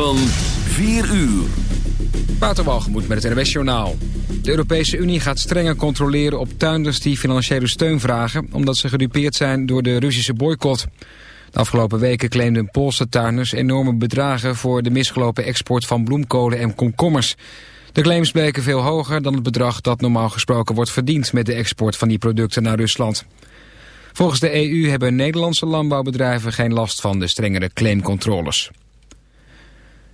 Van 4 uur. Waterwalgemoed met het NWS Journaal. De Europese Unie gaat strenger controleren op tuinders die financiële steun vragen... omdat ze gedupeerd zijn door de Russische boycott. De afgelopen weken claimden Poolse tuinders enorme bedragen... voor de misgelopen export van bloemkolen en komkommers. De claims bleken veel hoger dan het bedrag dat normaal gesproken wordt verdiend... met de export van die producten naar Rusland. Volgens de EU hebben Nederlandse landbouwbedrijven geen last van de strengere claimcontroles.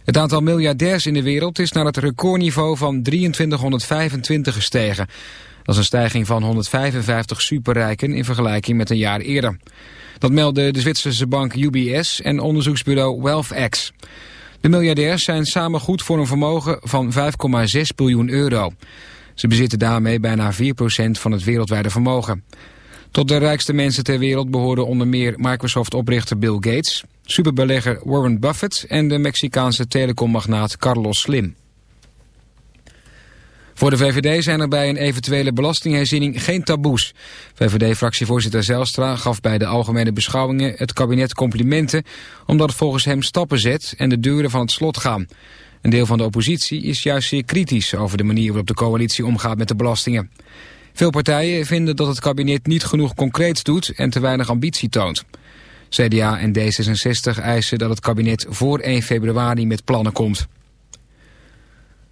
Het aantal miljardairs in de wereld is naar het recordniveau van 2325 gestegen. Dat is een stijging van 155 superrijken in vergelijking met een jaar eerder. Dat meldde de Zwitserse bank UBS en onderzoeksbureau WealthX. De miljardairs zijn samen goed voor een vermogen van 5,6 biljoen euro. Ze bezitten daarmee bijna 4% van het wereldwijde vermogen. Tot de rijkste mensen ter wereld behoren onder meer Microsoft-oprichter Bill Gates, superbelegger Warren Buffett en de Mexicaanse telecommagnaat Carlos Slim. Voor de VVD zijn er bij een eventuele belastingherziening geen taboes. VVD-fractievoorzitter Zelstra gaf bij de algemene beschouwingen het kabinet complimenten... omdat het volgens hem stappen zet en de deuren van het slot gaan. Een deel van de oppositie is juist zeer kritisch over de manier waarop de coalitie omgaat met de belastingen. Veel partijen vinden dat het kabinet niet genoeg concreets doet en te weinig ambitie toont. CDA en D66 eisen dat het kabinet voor 1 februari met plannen komt.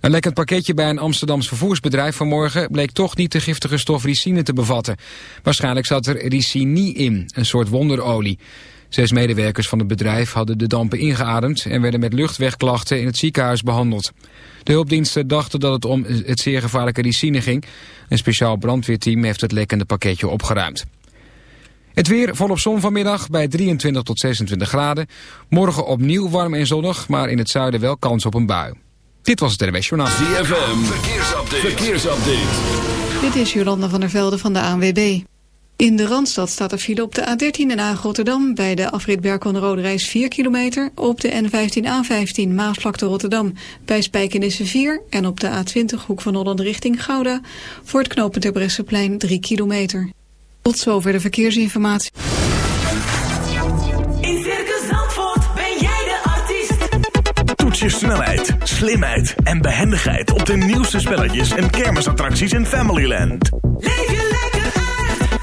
Een lekkend pakketje bij een Amsterdams vervoersbedrijf vanmorgen bleek toch niet de giftige stof ricine te bevatten. Waarschijnlijk zat er ricini in, een soort wonderolie. Zes medewerkers van het bedrijf hadden de dampen ingeademd en werden met luchtwegklachten in het ziekenhuis behandeld. De hulpdiensten dachten dat het om het zeer gevaarlijke ricine ging. Een speciaal brandweerteam heeft het lekkende pakketje opgeruimd. Het weer volop zon vanmiddag bij 23 tot 26 graden. Morgen opnieuw warm en zonnig, maar in het zuiden wel kans op een bui. Dit was het NWS Journaal. ZFM, verkeersupdate. verkeersupdate. Dit is Jolanda van der Velde van de ANWB. In de Randstad staat er file op de A13 en A Rotterdam... bij de afrit Berkel Rode Reis 4 kilometer... op de N15-A15 Maasvlakte Rotterdam bij Spijkenisse 4... en op de A20 Hoek van Holland richting Gouda... voor het knooppunt Terbrechtseplein 3 kilometer. Tot zover de verkeersinformatie. In Circus Zandvoort ben jij de artiest. Toets je snelheid, slimheid en behendigheid... op de nieuwste spelletjes en kermisattracties in Familyland. Leef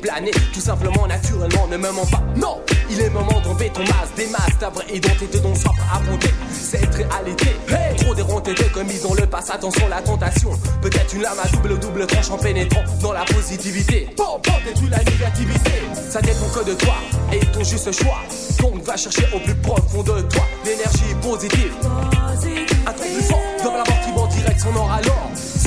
planer. Tout simplement, naturellement, ne me mens pas. Non, il est moment d'enlever ton masque, des masques, ta vraie identité dont soif affronter cette réalité. Hey, trop déronté de commis dans le passé, attention la tentation. Peut-être une lame à double double tranche en pénétrant dans la positivité. Bon, bon, détruis la négativité. Ça dépend que de toi et ton juste choix. Donc va chercher au plus profond de toi l'énergie positive. Un truc plus fort dans la direct son or alors.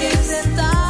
Tentare.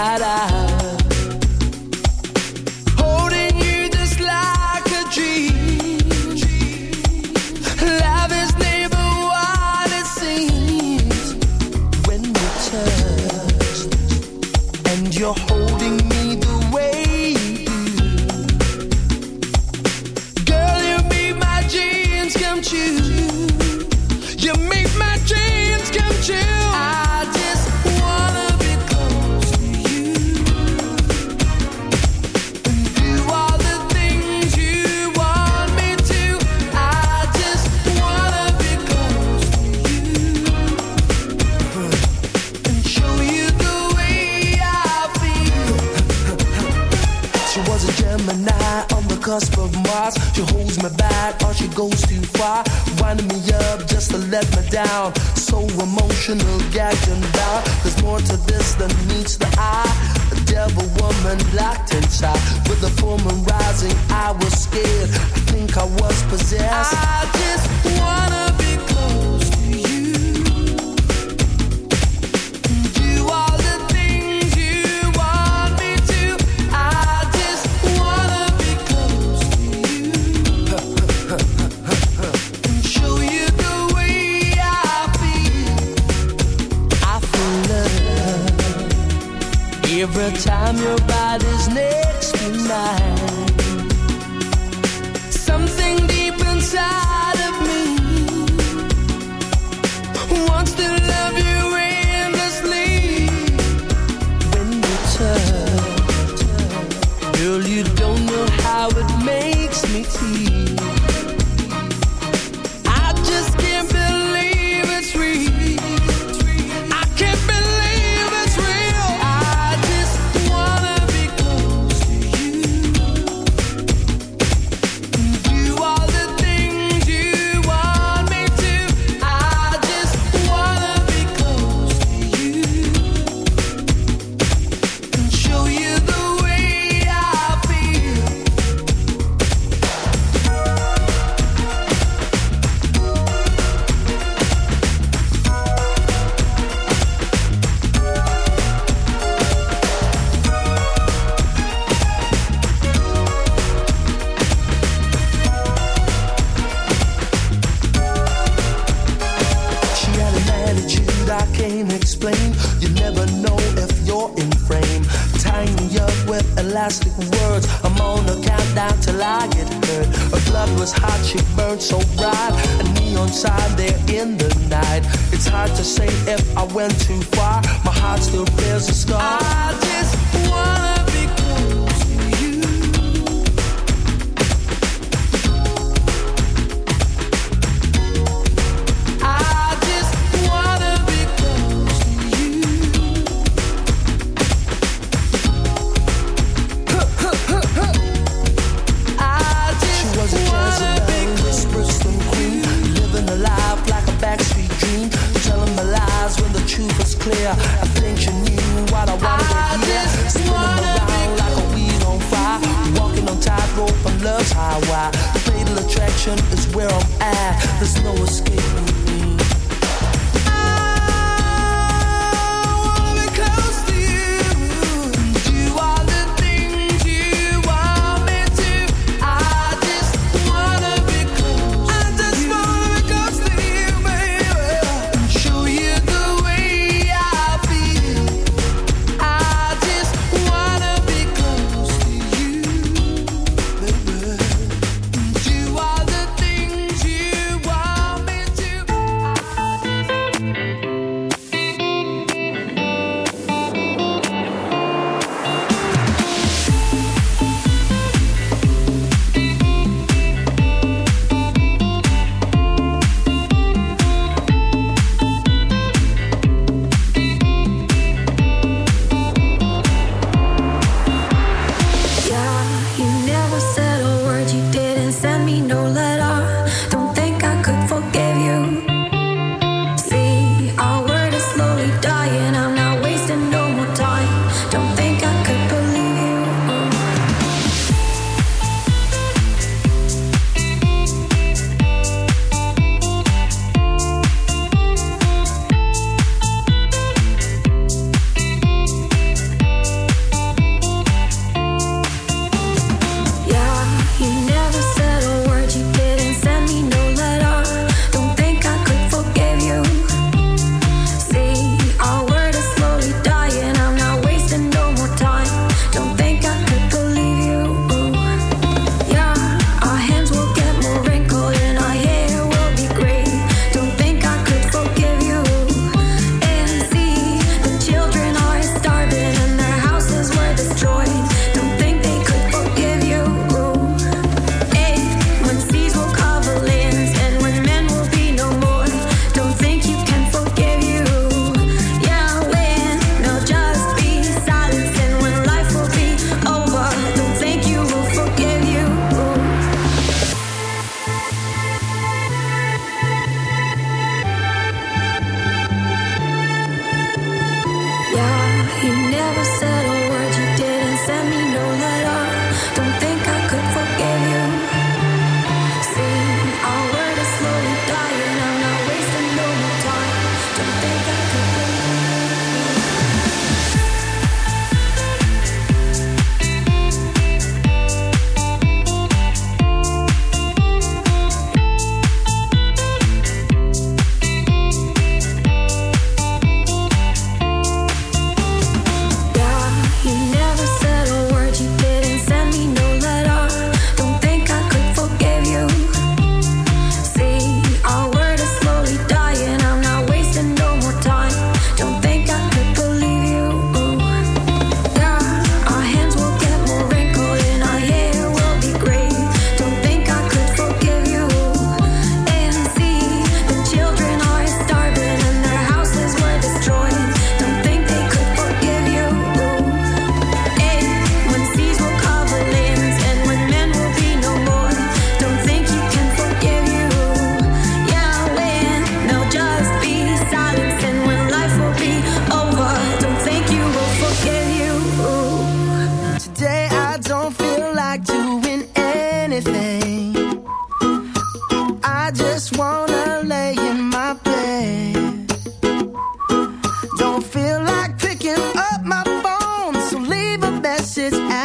da da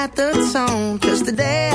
at the tone. Cause today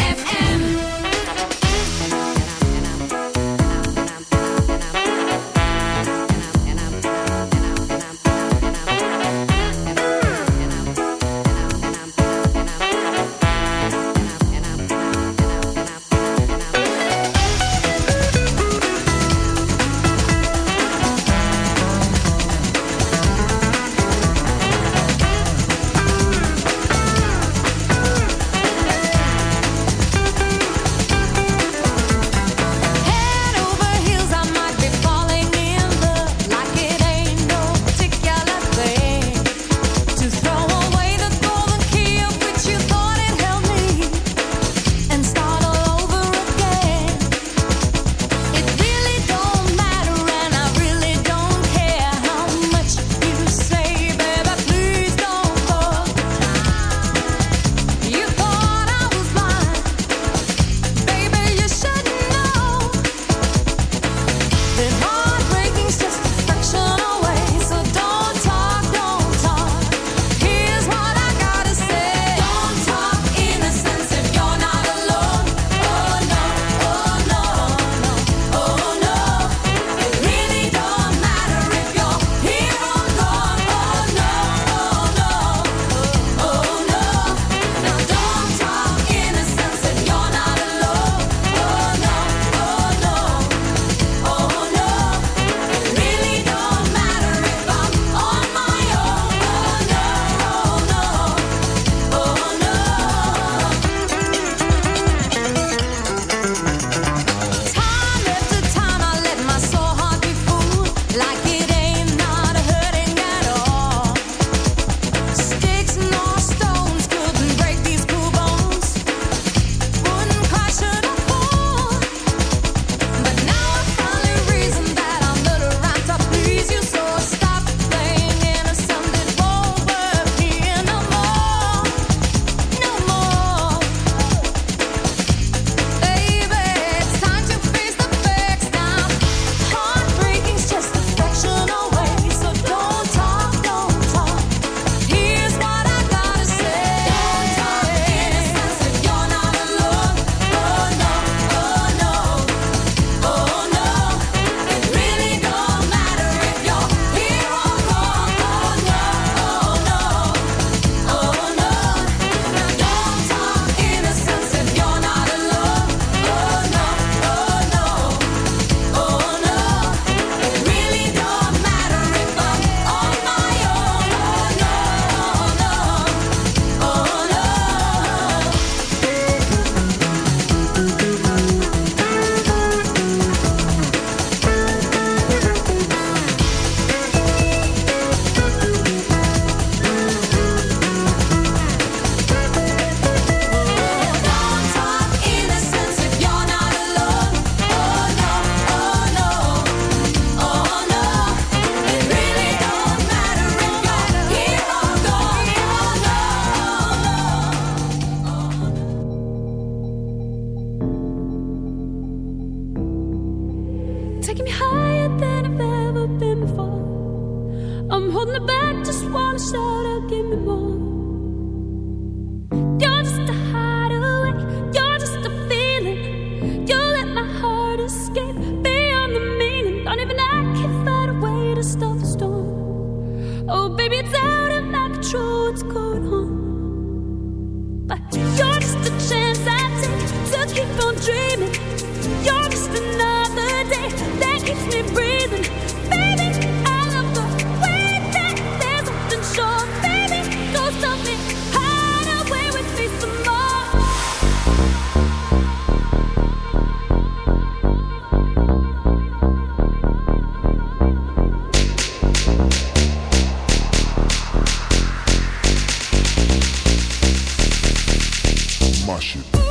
My shit.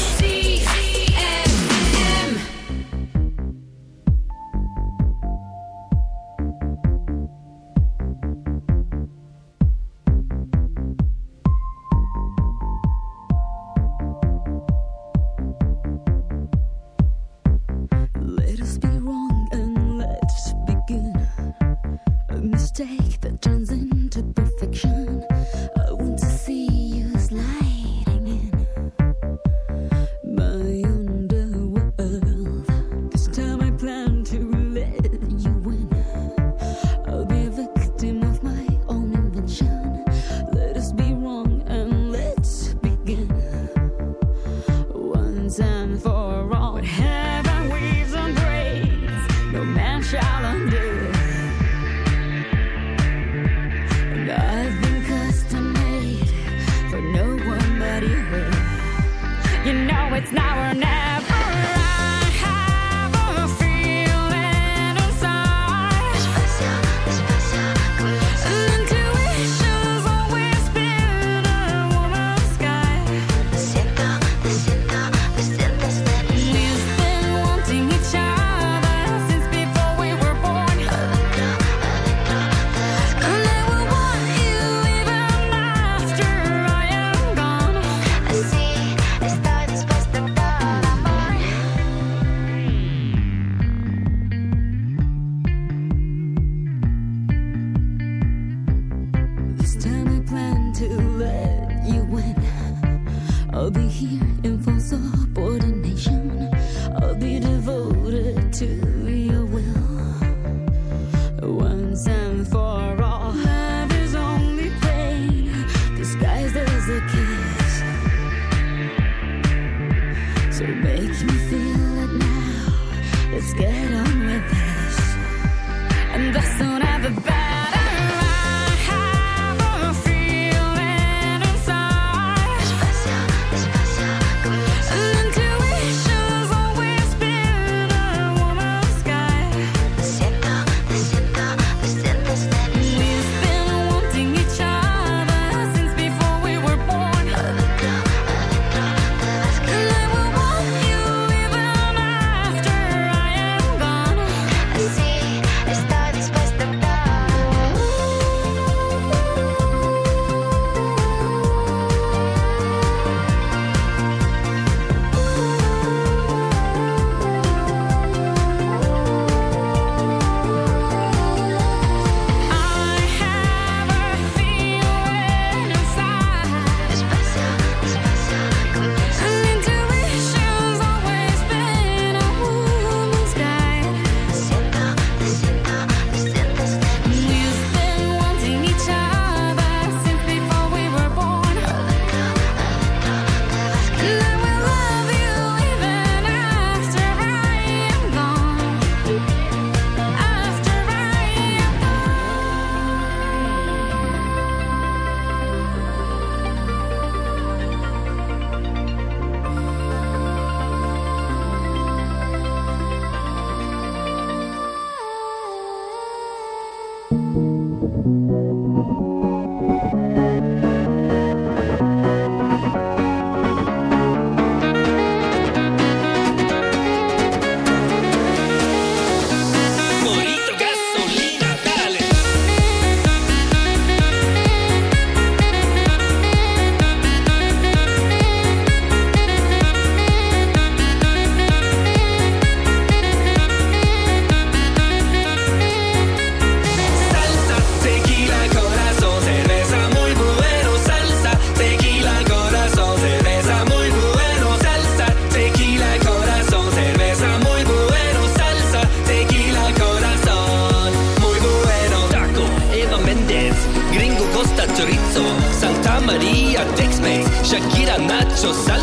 Yo salgo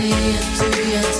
see it you